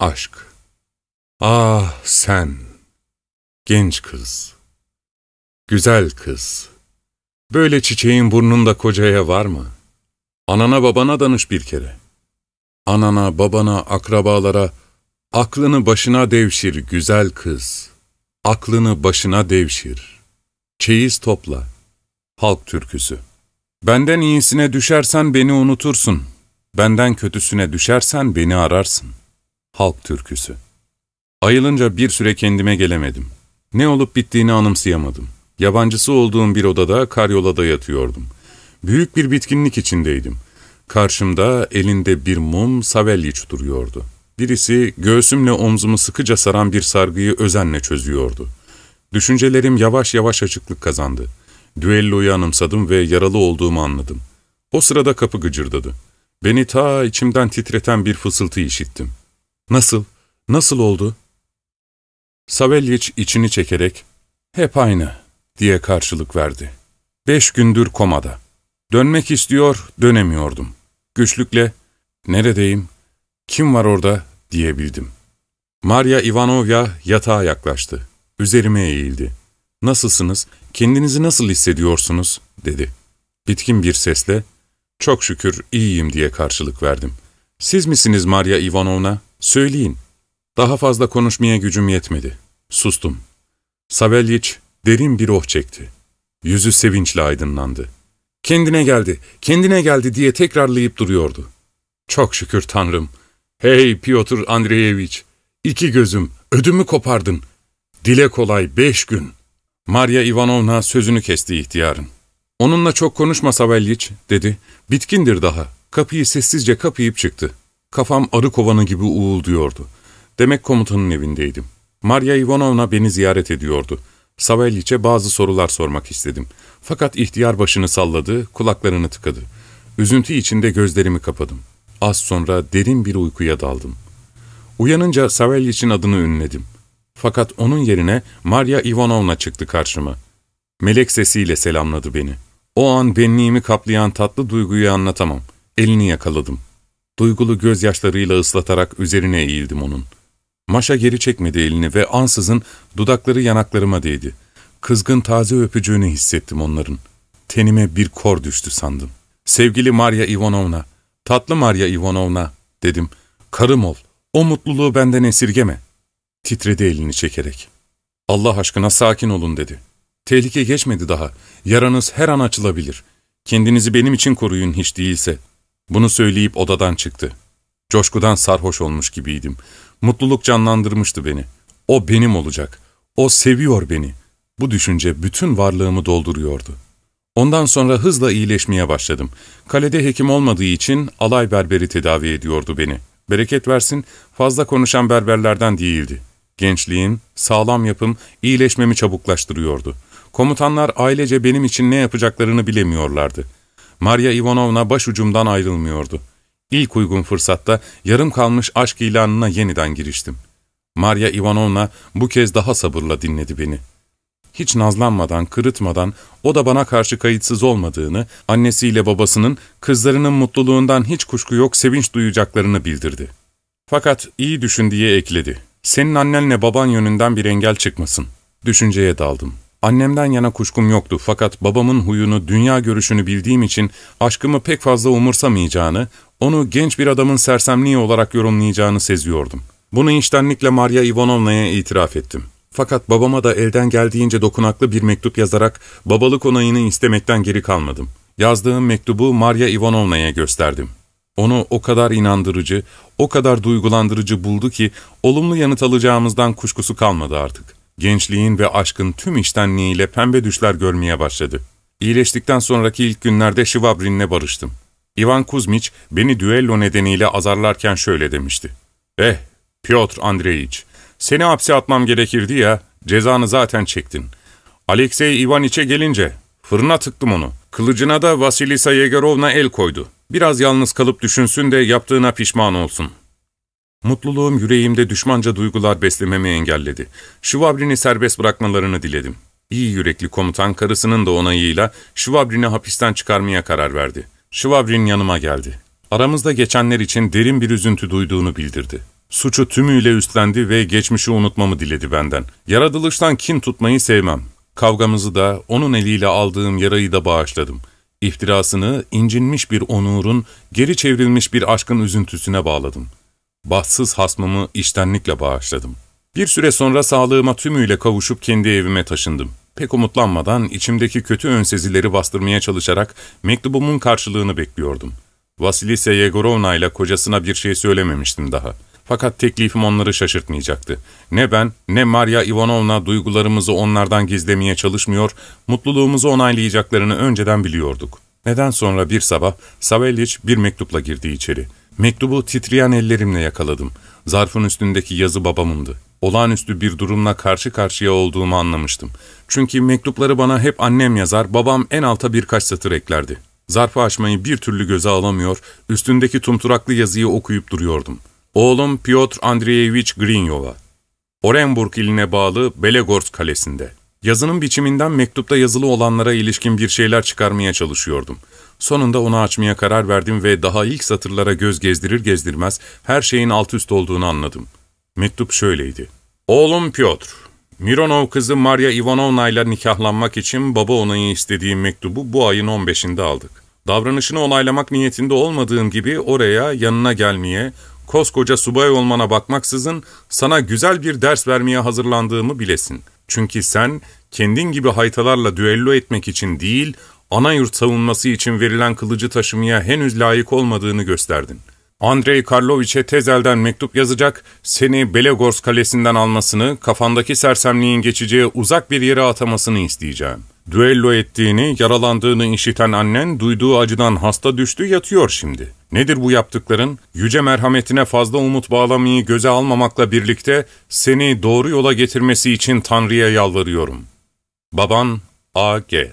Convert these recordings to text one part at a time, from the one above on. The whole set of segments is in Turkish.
Aşk. Ah sen, genç kız, güzel kız. Böyle çiçeğin burnunda kocaya var mı? Anana babana danış bir kere. Anana, babana, akrabalara, aklını başına devşir güzel kız. Aklını başına devşir. Çeyiz topla. Halk türküsü. Benden iyisine düşersen beni unutursun. Benden kötüsüne düşersen beni ararsın. Halk türküsü. Ayılınca bir süre kendime gelemedim. Ne olup bittiğini anımsayamadım. Yabancısı olduğum bir odada karyolada yatıyordum. Büyük bir bitkinlik içindeydim. Karşımda elinde bir mum savelyiç duruyordu. Birisi göğsümle omzumu sıkıca saran bir sargıyı özenle çözüyordu. Düşüncelerim yavaş yavaş açıklık kazandı. Düelloyu anımsadım ve yaralı olduğumu anladım. O sırada kapı gıcırdadı. Beni ta içimden titreten bir fısıltı işittim. Nasıl, nasıl oldu? Savelyiç içini çekerek, hep aynı diye karşılık verdi. Beş gündür komada. Dönmek istiyor, dönemiyordum. Güçlükle, neredeyim, kim var orada diyebildim. Maria Ivanovya yatağa yaklaştı. Üzerime eğildi. Nasılsınız, kendinizi nasıl hissediyorsunuz dedi. Bitkin bir sesle, çok şükür iyiyim diye karşılık verdim. Siz misiniz Maria Ivanovna? Söyleyin. Daha fazla konuşmaya gücüm yetmedi. Sustum. Savelyiç derin bir oh çekti. Yüzü sevinçle aydınlandı. Kendine geldi, kendine geldi diye tekrarlayıp duruyordu. Çok şükür Tanrım. Hey Piotr Andreevich, iki gözüm, ödümü kopardın. Dile kolay beş gün. Maria Ivanovna sözünü kesti ihtiyarın. Onunla çok konuşma Savelyiç, dedi. Bitkindir daha. Kapıyı sessizce kapayıp çıktı. Kafam arı kovanı gibi uğulduyordu. Demek komutanın evindeydim. Maria Ivanovna beni ziyaret ediyordu. Savelyiç'e bazı sorular sormak istedim. Fakat ihtiyar başını salladı, kulaklarını tıkadı. Üzüntü içinde gözlerimi kapadım. Az sonra derin bir uykuya daldım. Uyanınca Savelyiç'in adını ünledim. Fakat onun yerine Maria Ivanovna çıktı karşıma. Melek sesiyle selamladı beni. O an benliğimi kaplayan tatlı duyguyu anlatamam. Elini yakaladım. Duygulu gözyaşlarıyla ıslatarak üzerine eğildim onun. Maşa geri çekmedi elini ve ansızın dudakları yanaklarıma değdi. Kızgın taze öpücüğünü hissettim onların. Tenime bir kor düştü sandım. Sevgili Maria Ivanovna, tatlı Maria Ivanovna dedim. Karım ol, o mutluluğu benden esirgeme. Titredi elini çekerek. Allah aşkına sakin olun dedi. Tehlike geçmedi daha. Yaranız her an açılabilir. Kendinizi benim için koruyun hiç değilse. Bunu söyleyip odadan çıktı. Coşkudan sarhoş olmuş gibiydim. Mutluluk canlandırmıştı beni. O benim olacak. O seviyor beni. Bu düşünce bütün varlığımı dolduruyordu. Ondan sonra hızla iyileşmeye başladım. Kalede hekim olmadığı için alay berberi tedavi ediyordu beni. Bereket versin, fazla konuşan berberlerden değildi. Gençliğim, sağlam yapım, iyileşmemi çabuklaştırıyordu. Komutanlar ailece benim için ne yapacaklarını bilemiyorlardı. Maria Ivanovna başucumdan ayrılmıyordu. İlk uygun fırsatta yarım kalmış aşk ilanına yeniden giriştim. Maria Ivanovna bu kez daha sabırla dinledi beni. Hiç nazlanmadan, kırıtmadan, o da bana karşı kayıtsız olmadığını, annesiyle babasının kızlarının mutluluğundan hiç kuşku yok sevinç duyacaklarını bildirdi. Fakat iyi düşün diye ekledi. Senin annenle baban yönünden bir engel çıkmasın. Düşünceye daldım. Annemden yana kuşkum yoktu fakat babamın huyunu, dünya görüşünü bildiğim için aşkımı pek fazla umursamayacağını, onu genç bir adamın sersemliği olarak yorumlayacağını seziyordum. Bunu içtenlikle Maria Ivanovna'ya itiraf ettim. Fakat babama da elden geldiğince dokunaklı bir mektup yazarak babalık onayını istemekten geri kalmadım. Yazdığım mektubu Maria Ivanovna'ya gösterdim. Onu o kadar inandırıcı, o kadar duygulandırıcı buldu ki olumlu yanıt alacağımızdan kuşkusu kalmadı artık. Gençliğin ve aşkın tüm içtenliğiyle pembe düşler görmeye başladı. İyileştikten sonraki ilk günlerde Şivabrin'le barıştım. Ivan Kuzmiç beni düello nedeniyle azarlarken şöyle demişti. Eh, Piotr Andreyiç, seni hapse atmam gerekirdi ya, cezanı zaten çektin. Alexey Ivaniç'e gelince fırına tıktım onu. Kılıcına da Vasilisa Yegerovna el koydu. Biraz yalnız kalıp düşünsün de yaptığına pişman olsun. Mutluluğum yüreğimde düşmanca duygular beslememi engelledi. Şivabrin'i serbest bırakmalarını diledim. İyi yürekli komutan karısının da onayıyla Şivabrin'i hapisten çıkarmaya karar verdi. Şivabrin yanıma geldi. Aramızda geçenler için derin bir üzüntü duyduğunu bildirdi. Suçu tümüyle üstlendi ve geçmişi unutmamı diledi benden. Yaratılıştan kin tutmayı sevmem. Kavgamızı da, onun eliyle aldığım yarayı da bağışladım. İftirasını, incinmiş bir onurun, geri çevrilmiş bir aşkın üzüntüsüne bağladım. Bahtsız hasmımı iştenlikle bağışladım. Bir süre sonra sağlığıma tümüyle kavuşup kendi evime taşındım. Pek umutlanmadan içimdeki kötü önsezileri bastırmaya çalışarak mektubumun karşılığını bekliyordum. Vasilisa Yegorovna ile kocasına bir şey söylememiştim daha. Fakat teklifim onları şaşırtmayacaktı. Ne ben ne Maria Ivanovna duygularımızı onlardan gizlemeye çalışmıyor, mutluluğumuzu onaylayacaklarını önceden biliyorduk. Neden sonra bir sabah Savelliç bir mektupla girdi içeri. Mektubu titreyen ellerimle yakaladım. Zarfın üstündeki yazı babamındı. Olağanüstü bir durumla karşı karşıya olduğumu anlamıştım. Çünkü mektupları bana hep annem yazar, babam en alta birkaç satır eklerdi. Zarfı açmayı bir türlü göze alamıyor, üstündeki tumturaklı yazıyı okuyup duruyordum. Oğlum Piotr Andreyevich Grinyova. Orenburg iline bağlı Belegorsk kalesinde. Yazının biçiminden mektupta yazılı olanlara ilişkin bir şeyler çıkarmaya çalışıyordum. Sonunda onu açmaya karar verdim ve daha ilk satırlara göz gezdirir gezdirmez her şeyin alt üst olduğunu anladım. Mektup şöyleydi. Oğlum Piotr, Mironov kızı Maria Ivanovna ile nikahlanmak için baba onayı istediğim mektubu bu ayın 15'inde aldık. Davranışını onaylamak niyetinde olmadığım gibi oraya yanına gelmeye, koskoca subay olmana bakmaksızın sana güzel bir ders vermeye hazırlandığımı bilesin. Çünkü sen kendin gibi haytalarla düello etmek için değil, ana yurt savunması için verilen kılıcı taşımaya henüz layık olmadığını gösterdin. Andrei Karloviç'e tezelden mektup yazacak, seni Belegorsk kalesinden almasını, kafandaki sersemliğin geçeceği uzak bir yere atamasını isteyeceğim. Düello ettiğini, yaralandığını işiten annen duyduğu acıdan hasta düştü yatıyor şimdi. Nedir bu yaptıkların? Yüce merhametine fazla umut bağlamayı göze almamakla birlikte seni doğru yola getirmesi için Tanrı'ya yalvarıyorum. Baban A.G.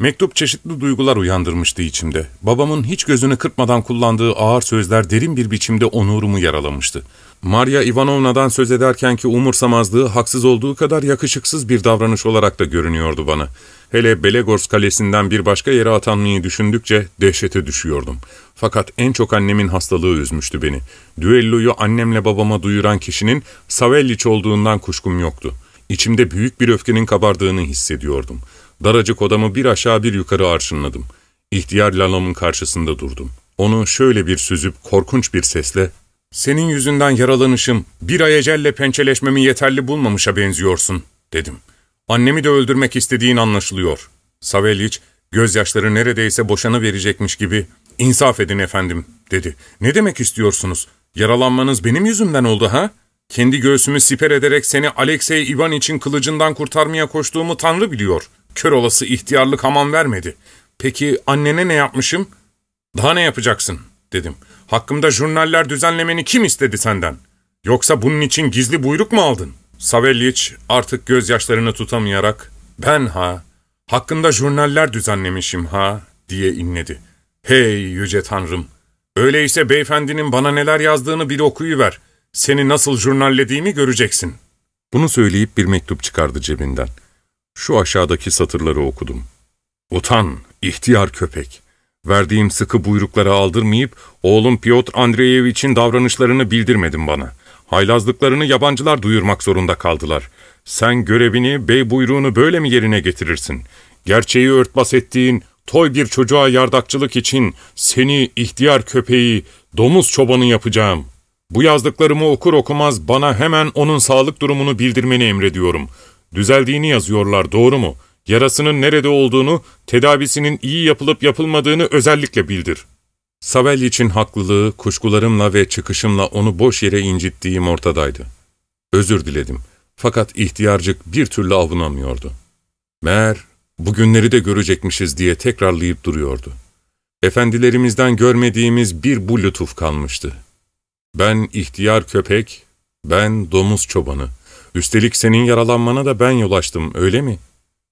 Mektup çeşitli duygular uyandırmıştı içimde. Babamın hiç gözünü kırpmadan kullandığı ağır sözler derin bir biçimde onurumu yaralamıştı. Maria Ivanovna'dan söz ederken ki umursamazlığı haksız olduğu kadar yakışıksız bir davranış olarak da görünüyordu bana. Hele Belegorsk kalesinden bir başka yere atanmayı düşündükçe dehşete düşüyordum. Fakat en çok annemin hastalığı üzmüştü beni. Düelloyu annemle babama duyuran kişinin Savelliç olduğundan kuşkum yoktu. İçimde büyük bir öfkenin kabardığını hissediyordum. Daracık odamı bir aşağı bir yukarı arşınladım. İhtiyar Lalom'un karşısında durdum. Onu şöyle bir süzüp korkunç bir sesle ''Senin yüzünden yaralanışım, bir ay ecelle pençeleşmemi yeterli bulmamışa benziyorsun.'' dedim. ''Annemi de öldürmek istediğin anlaşılıyor.'' Saveliç, gözyaşları neredeyse boşanı verecekmiş gibi ''İnsaf edin efendim.'' dedi. ''Ne demek istiyorsunuz? Yaralanmanız benim yüzümden oldu ha?'' Kendi göğsümü siper ederek seni Alexey Ivan için kılıcından kurtarmaya koştuğumu Tanrı biliyor. Kör olası ihtiyarlık aman vermedi. Peki annene ne yapmışım? Daha ne yapacaksın? dedim. Hakkımda jurnaller düzenlemeni kim istedi senden? Yoksa bunun için gizli buyruk mu aldın? Savelliç artık gözyaşlarını tutamayarak, ben ha, hakkında jurnaller düzenlemişim ha, diye inledi. Hey yüce tanrım, öyleyse beyefendinin bana neler yazdığını bir okuyuver. Seni nasıl jurnallediğimi göreceksin. Bunu söyleyip bir mektup çıkardı cebinden. Şu aşağıdaki satırları okudum. Utan, ihtiyar köpek. Verdiğim sıkı buyrukları aldırmayıp, oğlum Piotr Andreyevich'in davranışlarını bildirmedin bana. Haylazlıklarını yabancılar duyurmak zorunda kaldılar. Sen görevini, bey buyruğunu böyle mi yerine getirirsin? Gerçeği örtbas ettiğin, toy bir çocuğa yardakçılık için seni ihtiyar köpeği, domuz çobanı yapacağım. Bu yazdıklarımı okur okumaz bana hemen onun sağlık durumunu bildirmeni emrediyorum. Düzeldiğini yazıyorlar, doğru mu? Yarasının nerede olduğunu, tedavisinin iyi yapılıp yapılmadığını özellikle bildir. Savel için haklılığı, kuşkularımla ve çıkışımla onu boş yere incittiğim ortadaydı. Özür diledim. Fakat ihtiyarcık bir türlü avunamıyordu. Meğer bugünleri de görecekmişiz diye tekrarlayıp duruyordu. Efendilerimizden görmediğimiz bir bu lütuf kalmıştı. Ben ihtiyar köpek, ben domuz çobanı. Üstelik senin yaralanmana da ben yol açtım, öyle mi?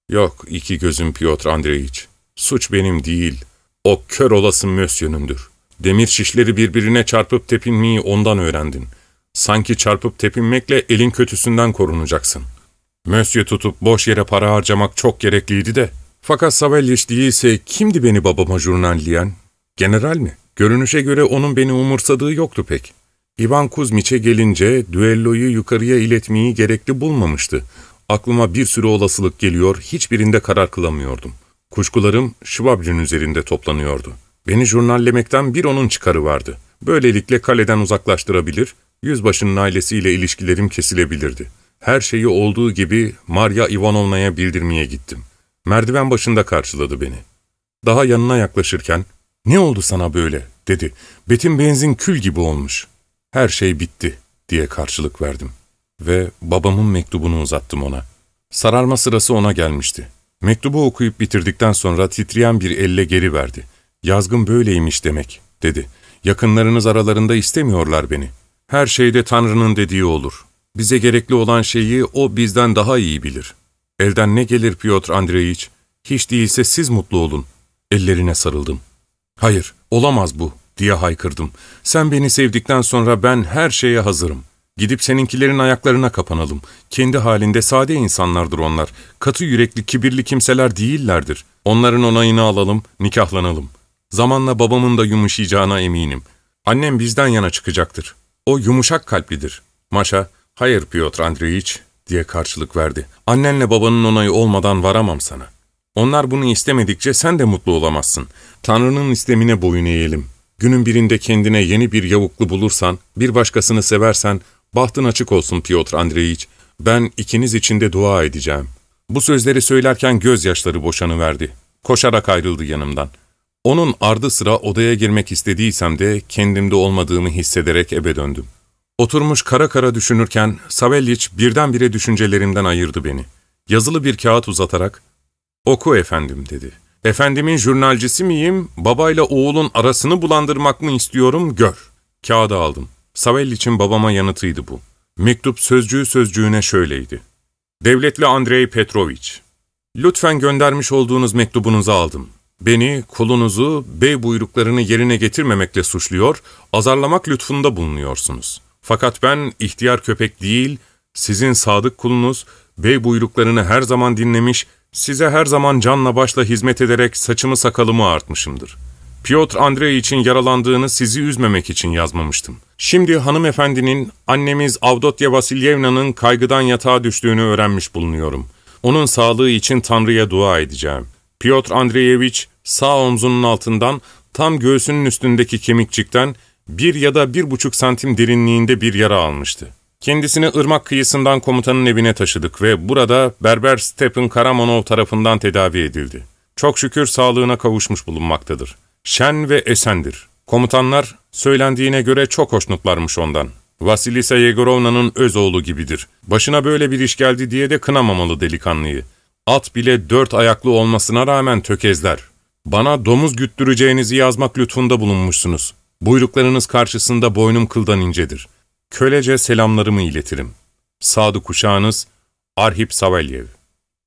Yok, iki gözüm Piotr Andreyiç. Suç benim değil, o kör olası Mösyö'nündür. Demir şişleri birbirine çarpıp tepinmeyi ondan öğrendin. Sanki çarpıp tepinmekle elin kötüsünden korunacaksın. Mösyö tutup boş yere para harcamak çok gerekliydi de. Fakat Savelliş değilse kimdi beni babama jurnalleyen? General mi? Görünüşe göre onun beni umursadığı yoktu pek. İvan Kuzmiç'e gelince düelloyu yukarıya iletmeyi gerekli bulmamıştı. Aklıma bir sürü olasılık geliyor, hiçbirinde karar kılamıyordum. Kuşkularım Şvabrin üzerinde toplanıyordu. Beni jurnallemekten bir onun çıkarı vardı. Böylelikle kaleden uzaklaştırabilir, yüzbaşının ailesiyle ilişkilerim kesilebilirdi. Her şeyi olduğu gibi Marya Ivanovna'ya bildirmeye gittim. Merdiven başında karşıladı beni. Daha yanına yaklaşırken, ''Ne oldu sana böyle?'' dedi. ''Betin benzin kül gibi olmuş.'' ''Her şey bitti.'' diye karşılık verdim. Ve babamın mektubunu uzattım ona. Sararma sırası ona gelmişti. Mektubu okuyup bitirdikten sonra titreyen bir elle geri verdi. ''Yazgın böyleymiş demek.'' dedi. ''Yakınlarınız aralarında istemiyorlar beni. Her şeyde Tanrı'nın dediği olur. Bize gerekli olan şeyi O bizden daha iyi bilir. Elden ne gelir Piotr Andreyiç? Hiç değilse siz mutlu olun.'' Ellerine sarıldım. ''Hayır, olamaz bu.'' Diye haykırdım. ''Sen beni sevdikten sonra ben her şeye hazırım. Gidip seninkilerin ayaklarına kapanalım. Kendi halinde sade insanlardır onlar. Katı yürekli, kibirli kimseler değillerdir. Onların onayını alalım, nikahlanalım. Zamanla babamın da yumuşayacağına eminim. Annem bizden yana çıkacaktır. O yumuşak kalplidir. Maşa, hayır Piotr Andreyiç diye karşılık verdi. Annenle babanın onayı olmadan varamam sana. Onlar bunu istemedikçe sen de mutlu olamazsın. Tanrı'nın istemine boyun eğelim. Günün birinde kendine yeni bir yavuklu bulursan, bir başkasını seversen, bahtın açık olsun Piotr Andreyiç. Ben ikiniz için de dua edeceğim. Bu sözleri söylerken gözyaşları boşanıverdi. Koşarak ayrıldı yanımdan. Onun ardı sıra odaya girmek istediysem de kendimde olmadığımı hissederek eve döndüm. Oturmuş kara kara düşünürken Savelyiç birdenbire düşüncelerimden ayırdı beni. Yazılı bir kağıt uzatarak, ''Oku efendim'' dedi. ''Efendimin jurnalcisi miyim, babayla oğulun arasını bulandırmak mı istiyorum, gör.'' Kağıdı aldım. Savelyiç'in babama yanıtıydı bu. Mektup sözcüğü sözcüğüne şöyleydi. Devletli Andrei Petroviç, lütfen göndermiş olduğunuz mektubunuzu aldım. Beni, kolunuzu, bey buyruklarını yerine getirmemekle suçluyor, azarlamak lütfunda bulunuyorsunuz. Fakat ben ihtiyar köpek değil, sizin sadık kulunuz, bey buyruklarını her zaman dinlemiş, size her zaman canla başla hizmet ederek saçımı sakalımı artmışımdır. Piotr Andrei için yaralandığını sizi üzmemek için yazmamıştım. Şimdi hanımefendinin, annemiz Avdotya Vasilyevna'nın kaygıdan yatağa düştüğünü öğrenmiş bulunuyorum. Onun sağlığı için Tanrı'ya dua edeceğim. Piotr Andreyevich sağ omzunun altından tam göğsünün üstündeki kemikçikten bir ya da bir buçuk santim derinliğinde bir yara almıştı. Kendisini ırmak kıyısından komutanın evine taşıdık ve burada Berber Stephen Karamanov tarafından tedavi edildi. Çok şükür sağlığına kavuşmuş bulunmaktadır. Şen ve esendir. Komutanlar söylendiğine göre çok hoşnutlarmış ondan. Vasilisa Yegorovna'nın öz oğlu gibidir. Başına böyle bir iş geldi diye de kınamamalı delikanlıyı. At bile dört ayaklı olmasına rağmen tökezler. Bana domuz güttüreceğinizi yazmak lütfunda bulunmuşsunuz. Buyruklarınız karşısında boynum kıldan incedir. Kölece selamlarımı iletirim. Sadık uşağınız Arhip Savelyev.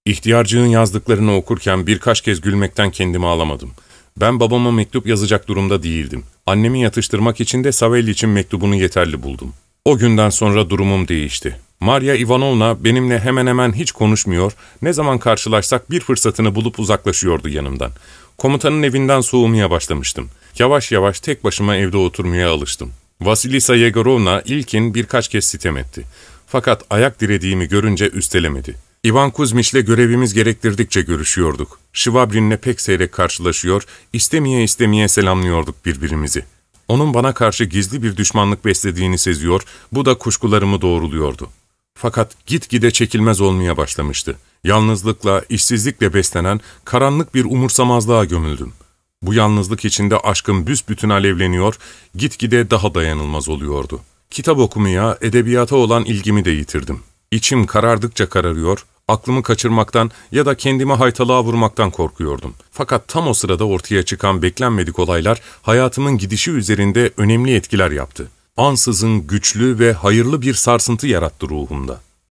İhtiyarcığın yazdıklarını okurken birkaç kez gülmekten kendimi alamadım. Ben babama mektup yazacak durumda değildim. Annemi yatıştırmak için de Savelli için mektubunu yeterli buldum. O günden sonra durumum değişti. Maria Ivanovna benimle hemen hemen hiç konuşmuyor, ne zaman karşılaşsak bir fırsatını bulup uzaklaşıyordu yanımdan. Komutanın evinden soğumaya başlamıştım. Yavaş yavaş tek başıma evde oturmaya alıştım. Vasilisa Yegorovna ilkin birkaç kez sitem etti. Fakat ayak dirediğimi görünce üstelemedi. İvan Kuzmiç'le görevimiz gerektirdikçe görüşüyorduk. Şivabrin'le pek seyrek karşılaşıyor, istemeye istemeye selamlıyorduk birbirimizi. Onun bana karşı gizli bir düşmanlık beslediğini seziyor, bu da kuşkularımı doğruluyordu. Fakat gitgide çekilmez olmaya başlamıştı. Yalnızlıkla, işsizlikle beslenen karanlık bir umursamazlığa gömüldüm. Bu yalnızlık içinde aşkım büsbütün alevleniyor, gitgide daha dayanılmaz oluyordu. Kitap okumaya, edebiyata olan ilgimi de yitirdim. İçim karardıkça kararıyor, aklımı kaçırmaktan ya da kendimi haytalığa vurmaktan korkuyordum. Fakat tam o sırada ortaya çıkan beklenmedik olaylar hayatımın gidişi üzerinde önemli etkiler yaptı. Ansızın güçlü ve hayırlı bir sarsıntı yarattı ruhumda.